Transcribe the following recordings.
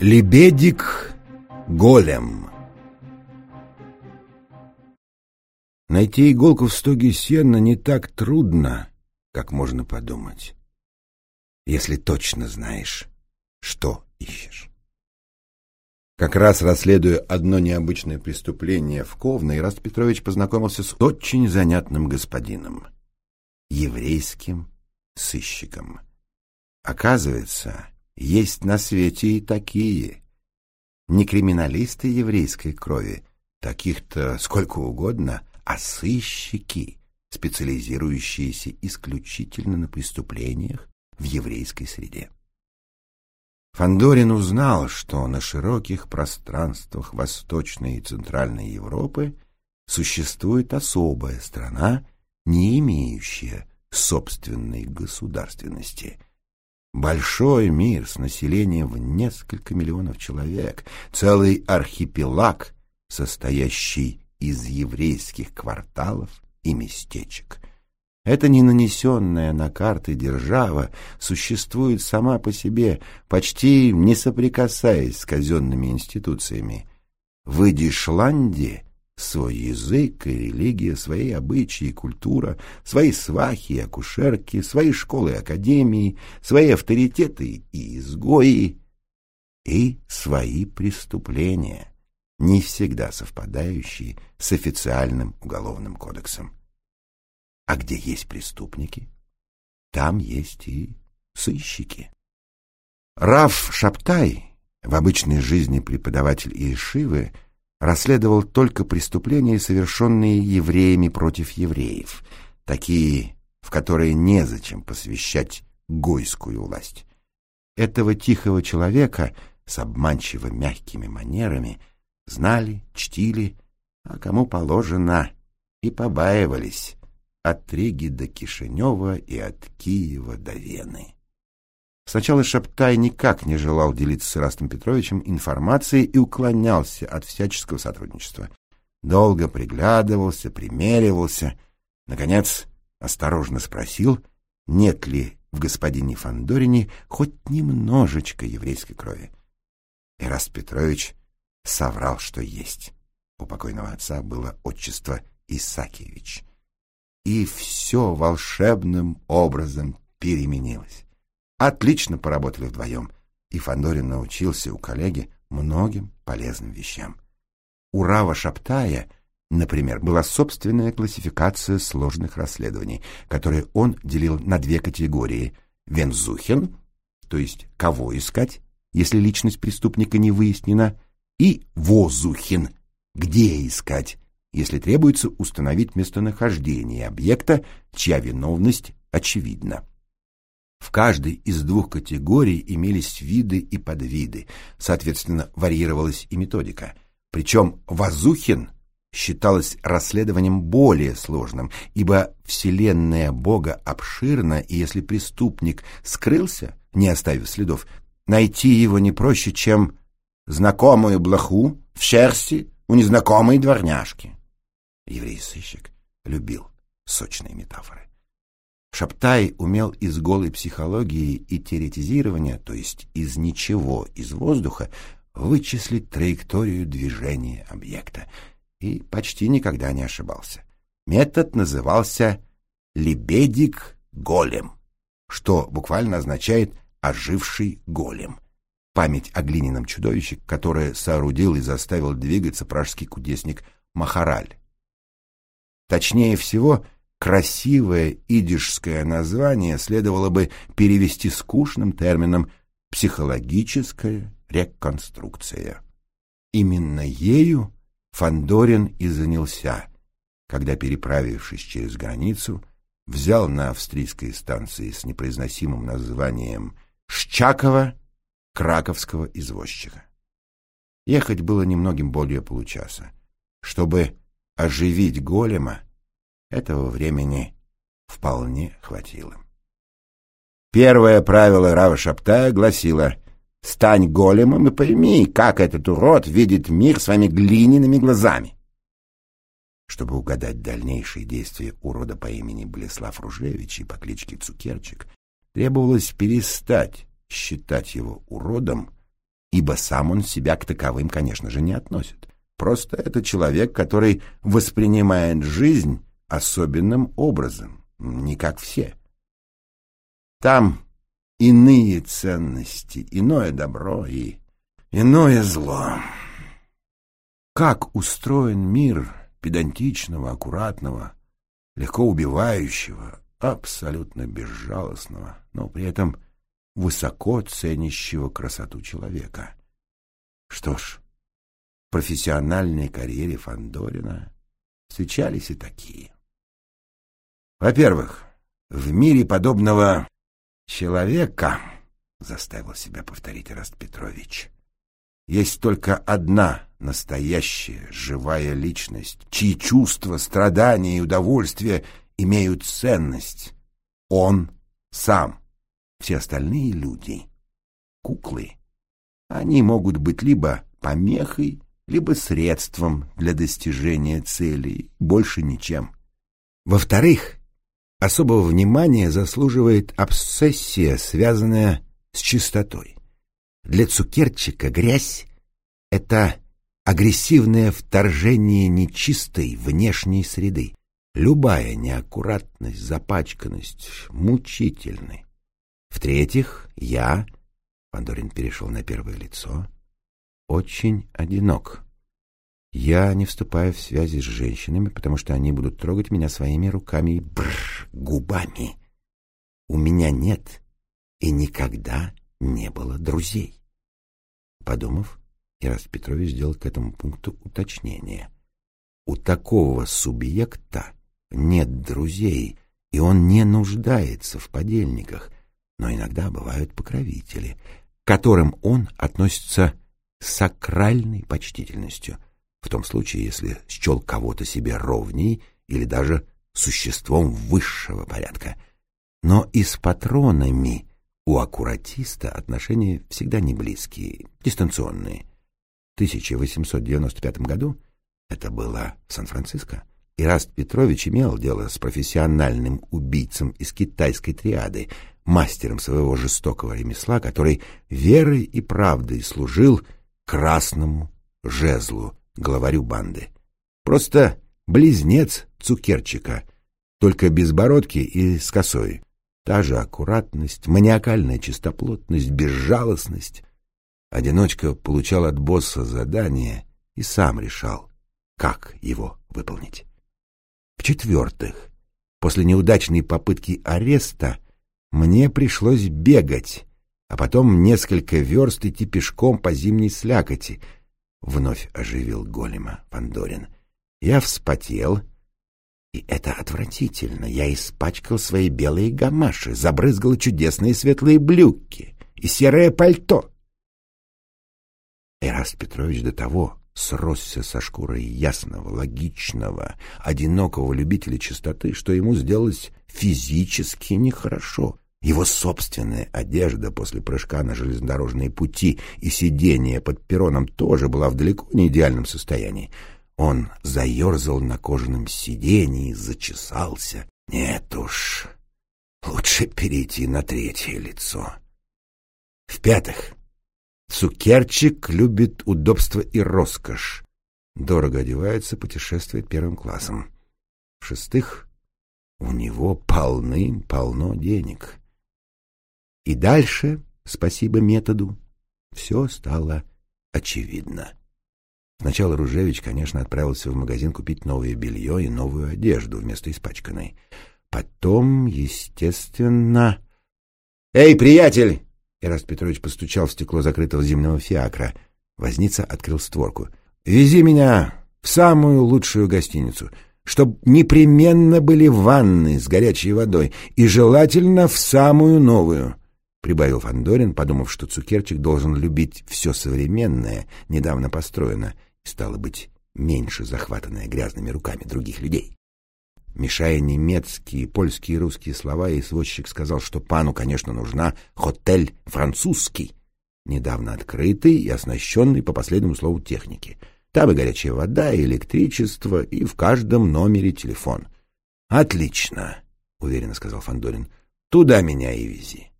Лебедик Голем Найти иголку в стоге сена не так трудно, как можно подумать, если точно знаешь, что ищешь. Как раз расследуя одно необычное преступление в Ковно, Ираст Петрович познакомился с очень занятным господином, еврейским сыщиком. Оказывается, есть на свете и такие. Не криминалисты еврейской крови, таких-то сколько угодно, а сыщики, специализирующиеся исключительно на преступлениях в еврейской среде. Фандорин узнал, что на широких пространствах Восточной и Центральной Европы существует особая страна, не имеющая собственной государственности – Большой мир с населением в несколько миллионов человек, целый архипелаг, состоящий из еврейских кварталов и местечек. Эта не нанесенная на карты держава существует сама по себе, почти не соприкасаясь с казенными институциями. В Идишланде свой язык и религия, свои обычаи и культура, свои свахи и акушерки, свои школы и академии, свои авторитеты и изгои, и свои преступления, не всегда совпадающие с официальным уголовным кодексом. А где есть преступники, там есть и сыщики. Раф Шаптай, в обычной жизни преподаватель Иешивы, расследовал только преступления, совершенные евреями против евреев, такие, в которые незачем посвящать гойскую власть. Этого тихого человека с обманчиво мягкими манерами знали, чтили, а кому положено, и побаивались от Риги до Кишинева и от Киева до Вены. Сначала Шаптай никак не желал делиться с Ирастом Петровичем информацией и уклонялся от всяческого сотрудничества. Долго приглядывался, примеривался. Наконец, осторожно спросил, нет ли в господине Фандорине хоть немножечко еврейской крови. Ираст Петрович соврал, что есть. У покойного отца было отчество Исакиевич. И все волшебным образом переменилось. Отлично поработали вдвоем, и Фандорин научился у коллеги многим полезным вещам. У Рава Шаптая, например, была собственная классификация сложных расследований, которые он делил на две категории — Вензухин, то есть кого искать, если личность преступника не выяснена, и Возухин, где искать, если требуется установить местонахождение объекта, чья виновность очевидна. В каждой из двух категорий имелись виды и подвиды, соответственно, варьировалась и методика. Причем Вазухин считалось расследованием более сложным, ибо вселенная Бога обширна, и если преступник скрылся, не оставив следов, найти его не проще, чем знакомую блоху в шерсти у незнакомой дворняжки. Еврей-сыщик любил сочные метафоры. Шаптай умел из голой психологии и теоретизирования, то есть из ничего, из воздуха, вычислить траекторию движения объекта и почти никогда не ошибался. Метод назывался «лебедик-голем», что буквально означает «оживший голем». Память о глиняном чудовище, которое соорудил и заставил двигаться пражский кудесник Махараль. Точнее всего — красивое идишское название следовало бы перевести скучным термином «психологическая реконструкция». Именно ею Фандорин и занялся, когда, переправившись через границу, взял на австрийской станции с непроизносимым названием Шчакова краковского извозчика. Ехать было немногим более получаса. Чтобы оживить голема, этого времени вполне хватило. Первое правило Рава Шаптая гласило «Стань големом и пойми, как этот урод видит мир своими глиняными глазами». Чтобы угадать дальнейшие действия урода по имени Болеслав Ружевич и по кличке Цукерчик, требовалось перестать считать его уродом ибо сам он себя к таковым, конечно же, не относит. Просто это человек, который воспринимает жизнь особенным образом, не как все. Там иные ценности, иное добро и иное зло. Как устроен мир педантичного, аккуратного, легко убивающего, абсолютно безжалостного, но при этом высоко ценящего красоту человека. Что ж, в профессиональной карьере Фандорина встречались и такие. Во-первых, в мире подобного человека, заставил себя повторить Раст Петрович, есть только одна настоящая живая личность, чьи чувства, страдания и удовольствия имеют ценность. Он сам. Все остальные люди — куклы. Они могут быть либо помехой, либо средством для достижения целей, больше ничем. Во-вторых, особого внимания заслуживает обсессия, связанная с чистотой. Для цукерчика грязь — это агрессивное вторжение нечистой внешней среды. Любая неаккуратность, запачканность мучительны. В-третьих, я, Пандорин перешел на первое лицо, очень одинок. Я не вступаю в связи с женщинами, потому что они будут трогать меня своими руками и бррр, губами. У меня нет и никогда не было друзей. Подумав, Ираст Петрович сделал к этому пункту уточнение. У такого субъекта нет друзей, и он не нуждается в подельниках, но иногда бывают покровители, к которым он относится с сакральной почтительностью, в том случае, если счел кого-то себе ровней или даже существом высшего порядка. Но и с патронами у аккуратиста отношения всегда не близкие, дистанционные. 1895 году, это было в Сан-Франциско, Ираст Петрович имел дело с профессиональным убийцем из китайской триады, мастером своего жестокого ремесла, который верой и правдой служил красному жезлу, главарю банды. Просто близнец цукерчика, только без бородки и с косой. Та же аккуратность, маниакальная чистоплотность, безжалостность, Одиночка получал от босса задание и сам решал, как его выполнить. В-четвертых, после неудачной попытки ареста мне пришлось бегать, а потом несколько верст идти пешком по зимней слякоти. Вновь оживил голема Пандорин. Я вспотел, и это отвратительно. Я испачкал свои белые гамаши, забрызгал чудесные светлые брюки и серое пальто. Эраст Петрович до того сросся со шкурой ясного, логичного, одинокого любителя чистоты, что ему сделалось физически нехорошо. Его собственная одежда после прыжка на железнодорожные пути и сидение под пероном тоже была в далеко не идеальном состоянии. Он заерзал на кожаном сиденье, зачесался. Нет уж, лучше перейти на третье лицо. В-пятых, Цукерчик любит удобство и роскошь. Дорого одевается, путешествует первым классом. В-шестых, у него полным-полно денег. И дальше, спасибо методу, все стало очевидно. Сначала Ружевич, конечно, отправился в магазин купить новое белье и новую одежду вместо испачканной. Потом, естественно... «Эй, приятель!» Ираст Петрович постучал в стекло закрытого зимнего фиакра. Возница открыл створку. «Вези меня в самую лучшую гостиницу, чтоб непременно были ванны с горячей водой, и желательно в самую новую», — прибавил Фандорин, подумав, что Цукерчик должен любить все современное, недавно построено, и, стало быть, меньше захватанное грязными руками других людей. Мешая немецкие, польские и русские слова, извозчик сказал, что пану, конечно, нужна хотель французский, недавно открытый и оснащенный по последнему слову техники. Там и горячая вода, и электричество, и в каждом номере телефон. — Отлично, — уверенно сказал Фандорин. Туда меня и вези.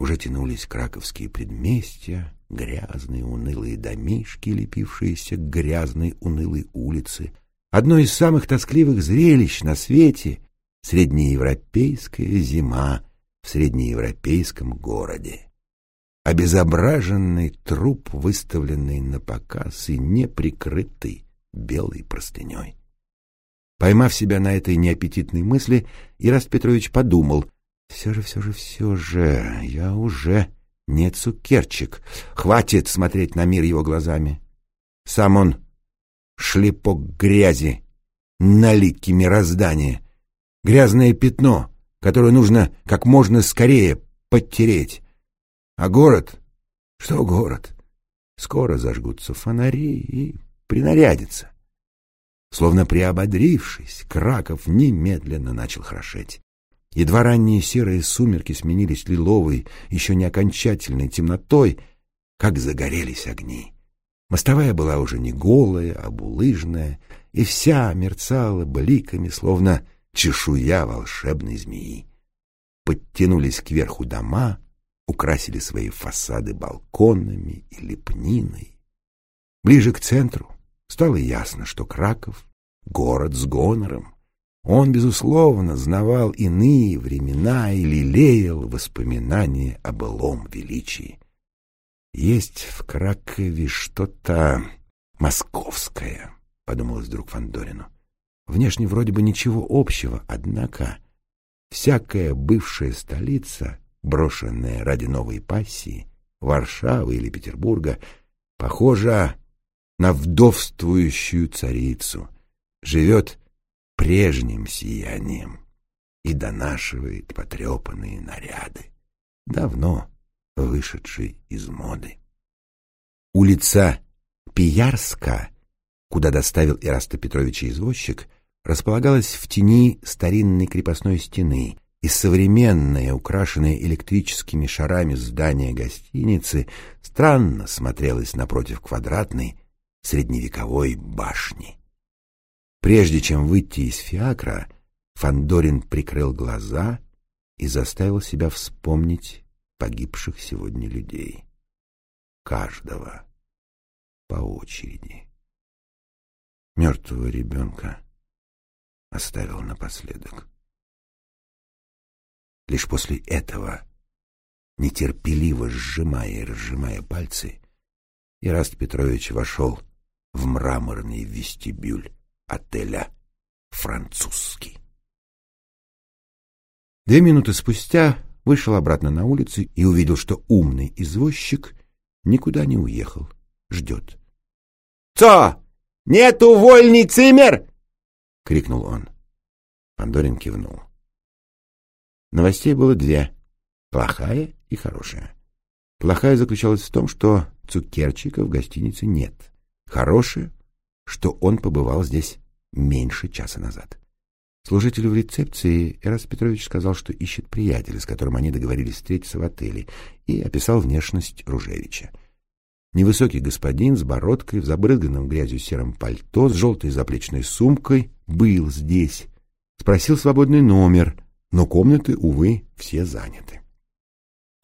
Уже тянулись краковские предместья, грязные унылые домишки, лепившиеся к грязной унылой улице. Одно из самых тоскливых зрелищ на свете — среднеевропейская зима в среднеевропейском городе. Обезображенный труп, выставленный на показ и неприкрытый белой простыней. Поймав себя на этой неаппетитной мысли, Ираст Петрович подумал, «Все же, все же, все же, я уже не цукерчик. Хватит смотреть на мир его глазами. Сам он — шлепок грязи, налитки мироздания, грязное пятно, которое нужно как можно скорее подтереть. А город? Что город? Скоро зажгутся фонари и принарядится. Словно приободрившись, Краков немедленно начал хорошеть. Едва ранние серые сумерки сменились лиловой, еще не окончательной темнотой, как загорелись огни. Мостовая была уже не голая, а булыжная, и вся мерцала бликами, словно чешуя волшебной змеи. Подтянулись кверху дома, украсили свои фасады балконами и лепниной. Ближе к центру стало ясно, что Краков — город с гонором, он, безусловно, знавал иные времена и лелеял воспоминания о былом величии. «Есть в Кракове что-то московское», — подумалось вдруг Фандорину. Внешне вроде бы ничего общего, однако всякая бывшая столица, брошенная ради новой пассии, Варшавы или Петербурга, похожа на вдовствующую царицу, живет прежним сиянием и донашивает потрепанные наряды, давно вышедшие из моды. Улица Пиярска, куда доставил Ираста Петровича извозчик, располагалась в тени старинной крепостной стены, и современное, украшенное электрическими шарами здание гостиницы странно смотрелось напротив квадратной средневековой башни. Прежде чем выйти из фиакра, Фандорин прикрыл глаза и заставил себя вспомнить погибших сегодня людей. Каждого по очереди. Мертвого ребенка оставил напоследок. Лишь после этого, нетерпеливо сжимая и разжимая пальцы, Ираст Петрович вошел в мраморный вестибюль отеля «Французский». Две минуты спустя вышел обратно на улицу и увидел, что умный извозчик никуда не уехал, ждет. — Цо! Нету вольный цимер! — крикнул он. Пандорин кивнул. Новостей было две — плохая и хорошая. Плохая заключалась в том, что Цукерчика в гостинице нет. Хорошая что он побывал здесь меньше часа назад. Служителю в рецепции Эрас Петрович сказал, что ищет приятеля, с которым они договорились встретиться в отеле, и описал внешность Ружевича. Невысокий господин с бородкой, в забрызганном грязью сером пальто, с желтой заплечной сумкой, был здесь. Спросил свободный номер, но комнаты, увы, все заняты.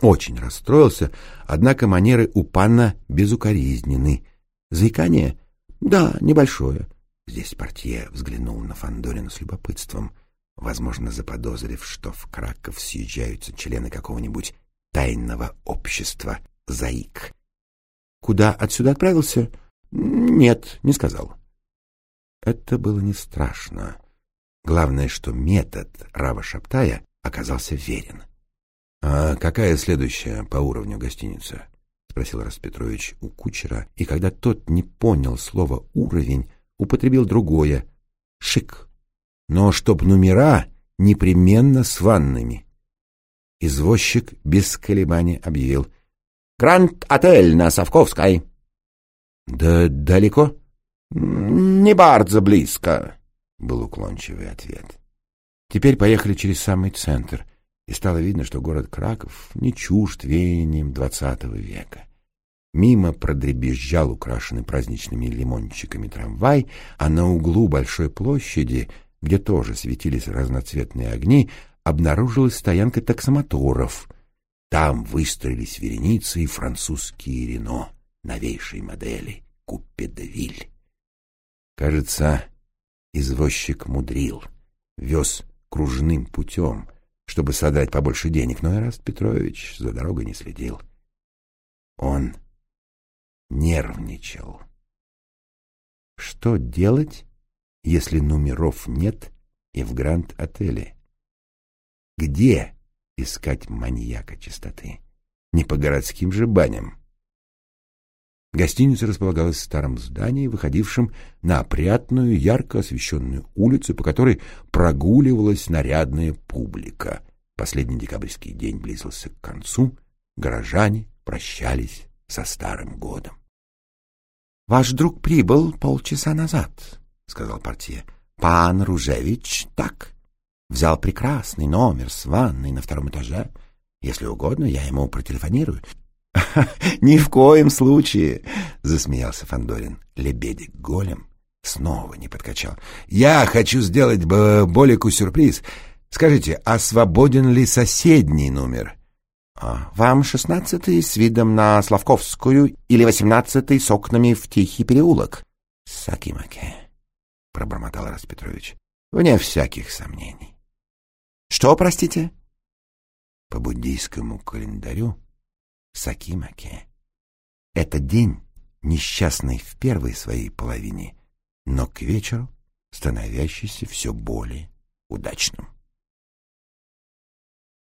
Очень расстроился, однако манеры у панна безукоризнены. Заикание да, небольшое. Здесь портье взглянул на Фандорина с любопытством, возможно, заподозрив, что в Краков съезжаются члены какого-нибудь тайного общества ЗАИК. Куда отсюда отправился? Нет, не сказал. Это было не страшно. Главное, что метод Рава Шаптая оказался верен. — А какая следующая по уровню гостиница? спросил Распетрович у кучера, и когда тот не понял слова «уровень», употребил другое — «шик». Но чтоб номера непременно с ваннами. Извозчик без колебаний объявил. «Гранд-отель на Совковской». «Да далеко?» «Не bardzo близко», — был уклончивый ответ. Теперь поехали через самый центр — и стало видно, что город Краков не чужд веянием двадцатого века. Мимо продребезжал украшенный праздничными лимончиками трамвай, а на углу большой площади, где тоже светились разноцветные огни, обнаружилась стоянка таксомоторов. Там выстроились вереницы и французские Рено новейшей модели Купе. Кажется, извозчик мудрил, вез кружным путем, чтобы содрать побольше денег, но Эраст Петрович за дорогой не следил. Он нервничал. Что делать, если номеров нет и в Гранд-отеле? Где искать маньяка чистоты? Не по городским же баням. Гостиница располагалась в старом здании, выходившем на опрятную, ярко освещенную улицу, по которой прогуливалась нарядная публика. Последний декабрьский день близился к концу, горожане прощались со Старым годом. — Ваш друг прибыл полчаса назад, — сказал портье. — Пан Ружевич так. Взял прекрасный номер с ванной на втором этаже. Если угодно, я ему протелефонирую. Ни в коем случае, засмеялся Фандорин. Лебедик голем снова не подкачал. Я хочу сделать Болику сюрприз. Скажите, а свободен ли соседний номер? А, вам шестнадцатый с видом на Славковскую или восемнадцатый с окнами в Тихий переулок? Сакимаке, пробормотал Распетрович, вне всяких сомнений. Что, простите? По буддийскому календарю Сакимаке. Это день, несчастный в первой своей половине, но к вечеру становящийся все более удачным.